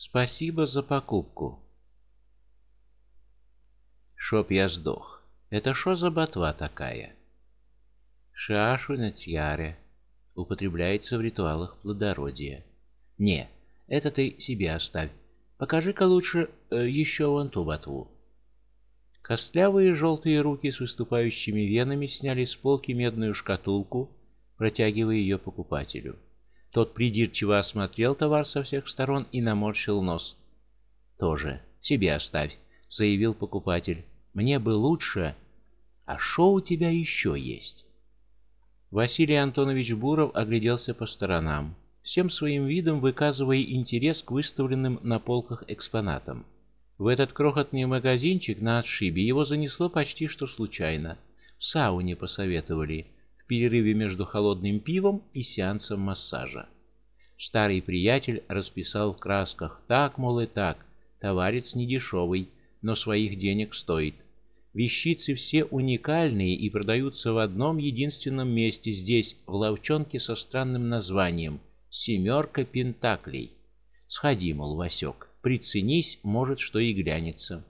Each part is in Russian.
Спасибо за покупку. Шоп я сдох. Это что за ботва такая? Шашу на тьяре употребляется в ритуалах плодородия. Не, это ты себе оставь. Покажи-ка лучше э, еще вон ту ботву. Костлявые желтые руки с выступающими венами сняли с полки медную шкатулку, протягивая ее покупателю. Тот придирчиво осмотрел товар со всех сторон и наморщил нос. "Тоже себе оставь", заявил покупатель. "Мне бы лучше. А что у тебя еще есть?" Василий Антонович Буров огляделся по сторонам, всем своим видом выказывая интерес к выставленным на полках экспонатам. В этот крохотный магазинчик на отшибе его занесло почти что случайно. В сауне посоветовали перерыве между холодным пивом и сеансом массажа. Старый приятель расписал в красках: так, мол, и так. Товарец не дешевый, но своих денег стоит. Вещицы все уникальные и продаются в одном единственном месте здесь, в лавчонке со странным названием «Семерка пентаклей». Сходи, мол, Васек, приценись, может, что и глянется.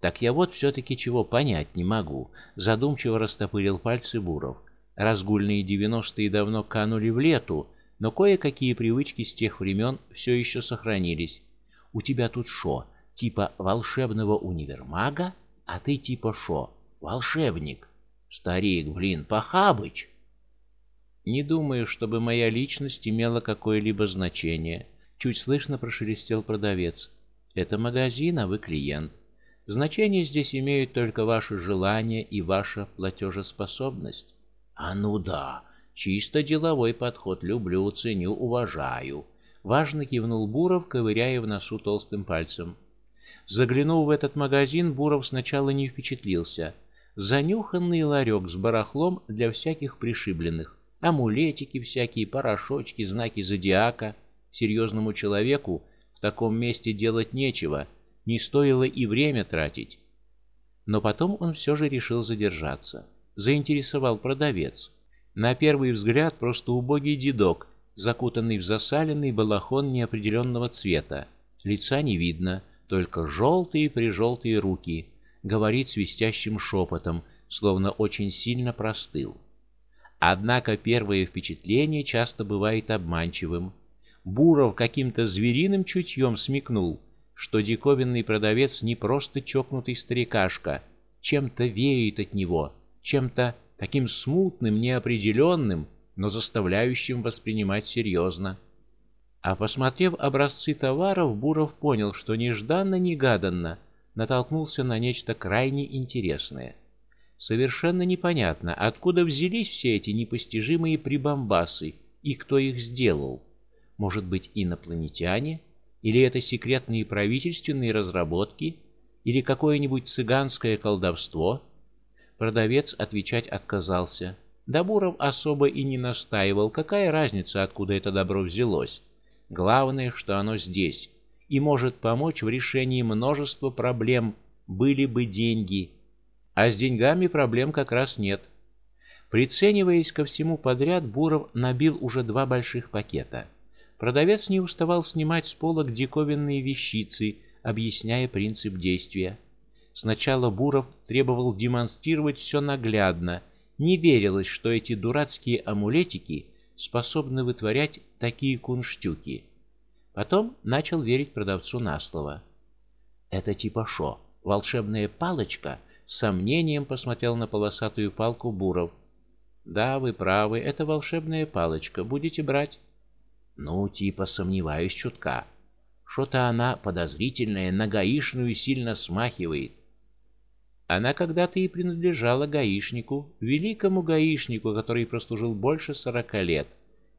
Так я вот все таки чего понять не могу, задумчиво растопырил пальцы Буров. Разгульные девяностые давно канули в лету, но кое-какие привычки с тех времен все еще сохранились. У тебя тут шо, типа волшебного универмага, а ты типа шо, волшебник. Старик, блин, похабыч. Не думаю, чтобы моя личность имела какое-либо значение, чуть слышно прошелестел продавец. Это магазин, а вы клиент. Значение здесь имеют только ваши желания и ваша платежеспособность. А ну да, чисто деловой подход, люблю, ценю, уважаю. Важно кивнул Буров, ковыряя в носу толстым пальцем. Заглянув в этот магазин, Буров сначала не впечатлился. Занюханный ларек с барахлом для всяких пришибленных, амулетики всякие, порошочки, знаки зодиака. Серьезному человеку в таком месте делать нечего не стоило и время тратить. Но потом он все же решил задержаться. Заинтересовал продавец. На первый взгляд просто убогий дедок, закутанный в засаленный балахон неопределенного цвета. Лица не видно, только желтые прижелтые руки. Говорит свистящим шепотом, словно очень сильно простыл. Однако первое впечатление часто бывает обманчивым. Буров каким-то звериным чутьем смекнул, что диковинный продавец не просто чокнутый старикашка, чем-то веет от него, чем-то таким смутным, неопределенным, но заставляющим воспринимать серьезно. А посмотрев образцы товаров, Буров понял, что нежданно-негаданно натолкнулся на нечто крайне интересное. Совершенно непонятно, откуда взялись все эти непостижимые прибамбасы и кто их сделал. Может быть, инопланетяне? Или это секретные правительственные разработки, или какое-нибудь цыганское колдовство? Продавец отвечать отказался. Дабуров особо и не настаивал, какая разница, откуда это добро взялось. Главное, что оно здесь и может помочь в решении множества проблем, были бы деньги. А с деньгами проблем как раз нет. Прицениваясь ко всему подряд, Буров набил уже два больших пакета. Продавец не уставал снимать с полок диковинные вещицы, объясняя принцип действия. Сначала Буров требовал демонстрировать все наглядно. Не верилось, что эти дурацкие амулетики способны вытворять такие кунштюки. Потом начал верить продавцу на слово. Это типа шо? Волшебная палочка? С сомнением посмотрел на полосатую палку Буров. Да, вы правы, это волшебная палочка. Будете брать? Ну, типа сомневаюсь чутка. Что-то она подозрительная, на гаишную сильно смахивает. Она когда-то и принадлежала гаишнику, великому гаишнику, который прослужил больше сорока лет,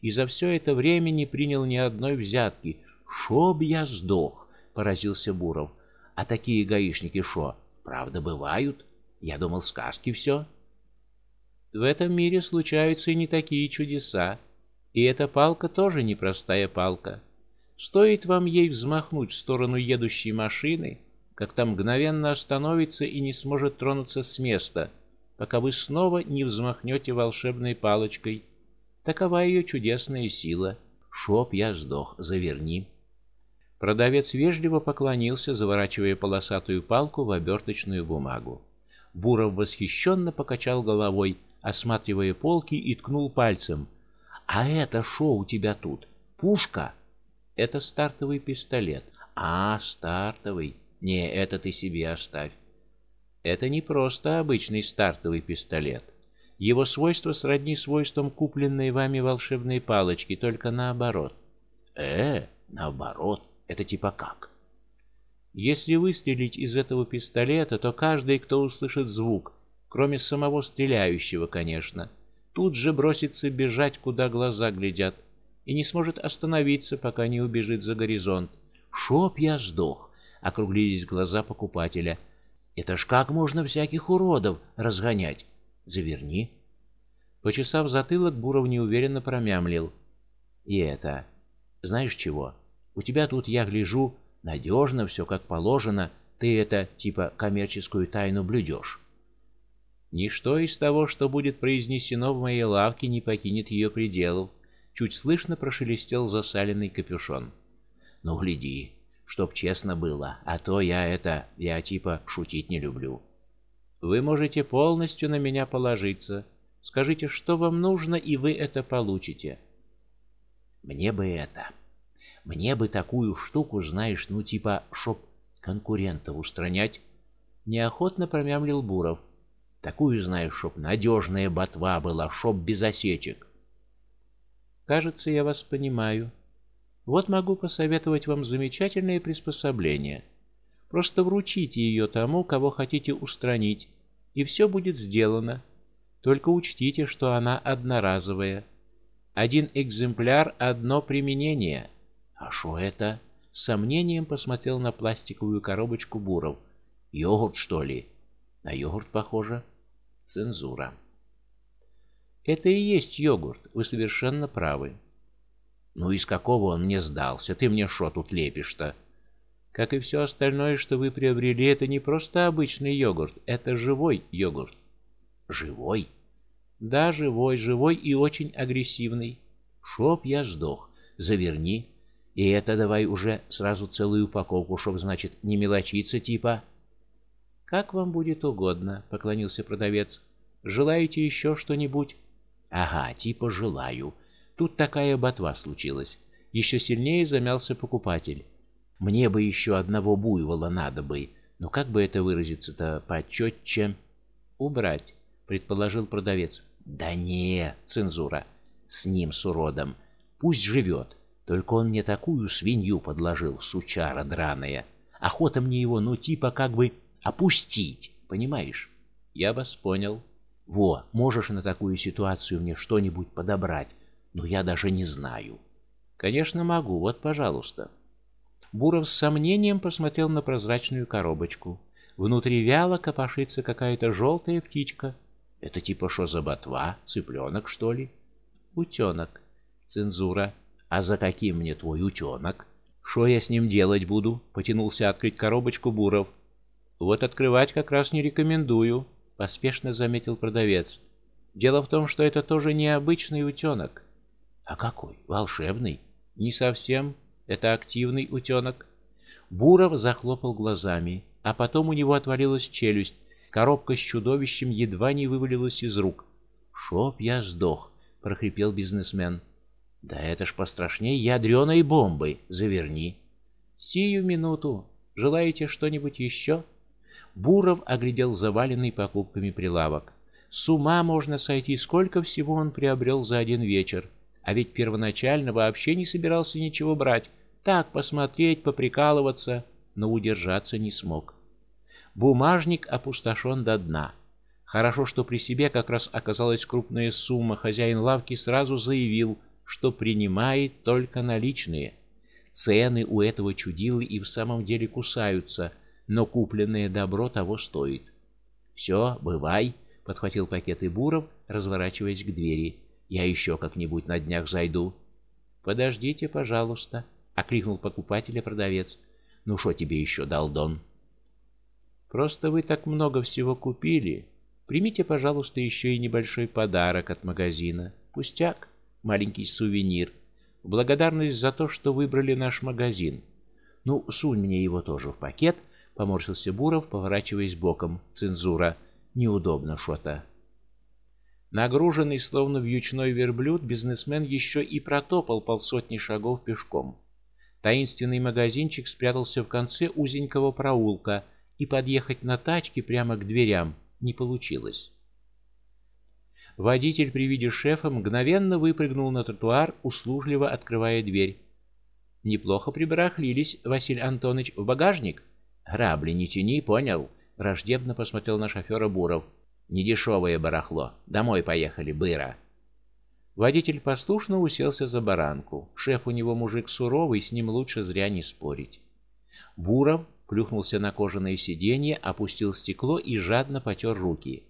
и за все это время не принял ни одной взятки. Шоб я сдох, поразился Буров. А такие гаишники шо, правда бывают? Я думал, сказки все. В этом мире случаются и не такие чудеса. И эта палка тоже непростая палка. Стоит вам ей взмахнуть в сторону едущей машины, как там мгновенно остановится и не сможет тронуться с места, пока вы снова не взмахнете волшебной палочкой. Такова ее чудесная сила. Шоп я сдох, заверни. Продавец вежливо поклонился, заворачивая полосатую палку в оберточную бумагу. Буров восхищенно покачал головой, осматривая полки и ткнул пальцем. А это что у тебя тут? Пушка? Это стартовый пистолет. А, стартовый. Не, это ты себе оставь. Это не просто обычный стартовый пистолет. Его свойства сродни свойствам купленной вами волшебной палочки, только наоборот. Э, наоборот. Это типа как? Если выстрелить из этого пистолета, то каждый, кто услышит звук, кроме самого стреляющего, конечно, тут же бросится бежать, куда глаза глядят, и не сможет остановиться, пока не убежит за горизонт. Шоп я сдох, округлились глаза покупателя. Это ж как можно всяких уродов разгонять? Заверни. Почесав затылок, Буров неуверенно промямлил: "И это, знаешь чего? У тебя тут я гляжу надежно, все как положено. Ты это типа коммерческую тайну блюдешь. Ничто из того, что будет произнесено в моей лавке, не покинет ее пределов. Чуть слышно прошелестел засаленный капюшон. Ну гляди, чтоб честно было, а то я это, я типа шутить не люблю. Вы можете полностью на меня положиться. Скажите, что вам нужно, и вы это получите. Мне бы это. Мне бы такую штуку, знаешь, ну типа, чтоб конкурентов устранять. Неохотно промямлил Буров. Такую, знаешь, чтоб надежная ботва была, чтоб без осечек. Кажется, я вас понимаю. Вот могу посоветовать вам замечательное приспособление. Просто вручите ее тому, кого хотите устранить, и все будет сделано. Только учтите, что она одноразовая. Один экземпляр одно применение. А что это? С сомнением посмотрел на пластиковую коробочку Буров. Йогурт, что ли? На йогурт похоже. Цензура. Это и есть йогурт. Вы совершенно правы. Ну из какого он мне сдался? Ты мне что тут лепишь-то? Как и все остальное, что вы приобрели, это не просто обычный йогурт, это живой йогурт. Живой? Да, живой, живой и очень агрессивный. Шоп я сдох. Заверни. И это давай уже сразу целую упаковку, чтоб, значит, не мелочиться типа. Как вам будет угодно, поклонился продавец. Желаете еще что-нибудь? Ага, типа желаю. Тут такая ботва случилась. Еще сильнее замялся покупатель. Мне бы еще одного буйвола надо бы. Но как бы это выразиться-то почетче? Убрать, предположил продавец. Да не, цензура. С ним с уродом. Пусть живет. Только он мне такую свинью подложил, сучара драная. Охота мне его, ну типа как бы опустить, понимаешь? Я вас понял. Во, можешь на такую ситуацию мне что-нибудь подобрать, но я даже не знаю. Конечно, могу. Вот, пожалуйста. Буров с сомнением посмотрел на прозрачную коробочку. Внутри вяло копошится какая-то желтая птичка. Это типа что за ботва, цыпленок, что ли? Утенок. Цензура. А за каким мне твой утенок? Что я с ним делать буду? Потянулся открыть коробочку Буров. Вот открывать как раз не рекомендую поспешно заметил продавец. Дело в том, что это тоже необычный утенок. А какой? Волшебный? Не совсем. Это активный утенок. Буров захлопал глазами, а потом у него отвалилась челюсть. Коробка с чудовищем едва не вывалилась из рук. "Шоп я сдох", прохрипел бизнесмен. "Да это ж пострашней ядреной бомбы. Заверни. Сию минуту. Желаете что-нибудь еще?» Буров оглядел заваленный покупками прилавок. С ума можно сойти, сколько всего он приобрел за один вечер. А ведь первоначально вообще не собирался ничего брать, так посмотреть, поприкалываться, но удержаться не смог. Бумажник опустошен до дна. Хорошо, что при себе как раз оказалась крупная сумма. Хозяин лавки сразу заявил, что принимает только наличные. Цены у этого чудилы и в самом деле кусаются но купленное добро того стоит. Все, бывай, подхватил пакет и Буров, разворачиваясь к двери. Я еще как-нибудь на днях зайду. Подождите, пожалуйста, окликнул покупателя продавец. Ну что тебе еще дал Дон? Просто вы так много всего купили. Примите, пожалуйста, еще и небольшой подарок от магазина. Пустяк, маленький сувенир. Благодарность за то, что выбрали наш магазин. Ну, сунь мне его тоже в пакет, поморщился Буров, поворачиваясь боком. Цензура. Неудобно что-то. Нагруженный словно вьючной верблюд, бизнесмен еще и протопал полсотни шагов пешком. Таинственный магазинчик спрятался в конце узенького проулка, и подъехать на тачке прямо к дверям не получилось. Водитель при виде шефа мгновенно выпрыгнул на тротуар, услужливо открывая дверь. Неплохо прибарахлились, Василий Антонович, в багажник. Грабли не тяни, понял? Враждебно посмотрел на шофера Буров. Недешевое барахло. Домой поехали, быро. Водитель послушно уселся за баранку. Шеф у него мужик суровый, с ним лучше зря не спорить. Буров плюхнулся на кожаное сиденье, опустил стекло и жадно потер руки.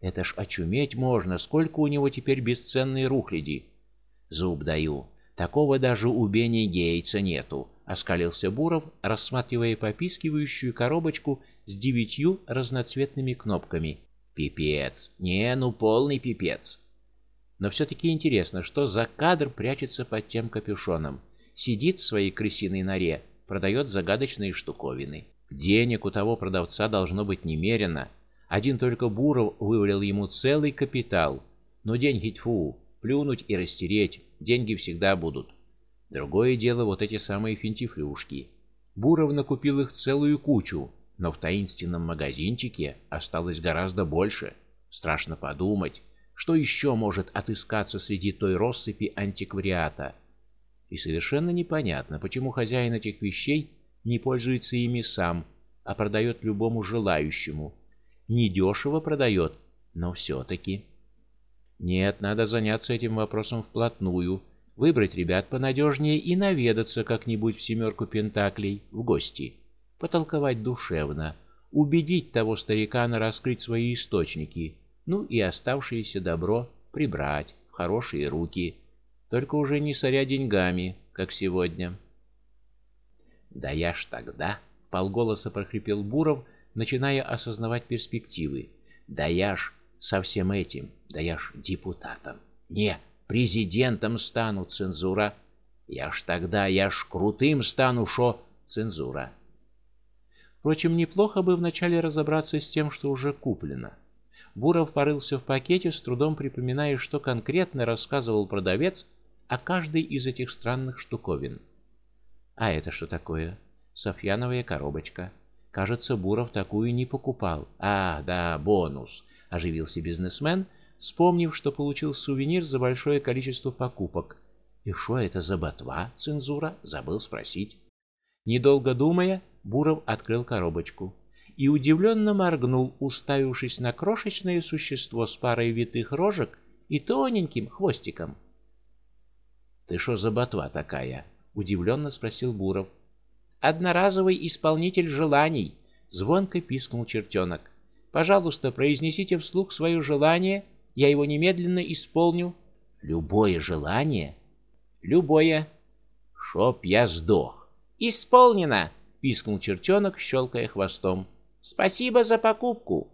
Это ж очуметь можно, сколько у него теперь бесценной рухляди. Зуб даю, такого даже у Бенни Гейтса нету, оскалился Буров, рассматривая попискивающую коробочку с девятью разноцветными кнопками. Пипец. Не, ну полный пипец. Но все таки интересно, что за кадр прячется под тем капюшоном. Сидит в своей крысиной норе, продает загадочные штуковины. Денег у того продавца должно быть немерено. Один только Буров вывалил ему целый капитал. Но деньги тьфу, плюнуть и растереть, деньги всегда будут. Другое дело вот эти самые финтифлюшки. Буров накупил их целую кучу, но в таинственном магазинчике осталось гораздо больше. Страшно подумать, что еще может отыскаться среди той россыпи антиквариата. И совершенно непонятно, почему хозяин этих вещей не пользуется ими сам, а продает любому желающему. Недешево продает, но все-таки. Нет, надо заняться этим вопросом вплотную, выбрать ребят понадежнее и наведаться как-нибудь в семерку пентаклей в гости, потолковать душевно, убедить того старикана раскрыть свои источники ну и оставшееся добро прибрать в хорошие руки, только уже не соря деньгами, как сегодня. Да я ж тогда, полголоса прохрипел Буров, начиная осознавать перспективы. Да я ж со всем этим, да я ж депутатом. Не, президентом стану, цензура. Я ж тогда, я ж крутым стану, шо цензура. Впрочем, неплохо бы вначале разобраться с тем, что уже куплено. Буров порылся в пакете, с трудом припоминая, что конкретно рассказывал продавец о каждой из этих странных штуковин. А это что такое? Софьяновая коробочка. Кажется, Буров такую не покупал. А, да, бонус, оживился бизнесмен, вспомнив, что получил сувенир за большое количество покупок. И что это за ботва? Цензура, забыл спросить. Недолго думая, Буров открыл коробочку и удивленно моргнул, уставившись на крошечное существо с парой витых рожек и тоненьким хвостиком. "Ты что за ботва такая?" удивленно спросил Буров. "Одноразовый исполнитель желаний", звонко пискнул чертенок. "Пожалуйста, произнесите вслух свое желание, я его немедленно исполню". "Любое желание?" "Любое. Чтоб я сдох". "Исполнено", пискнул чертенок, щелкая хвостом. Спасибо за покупку.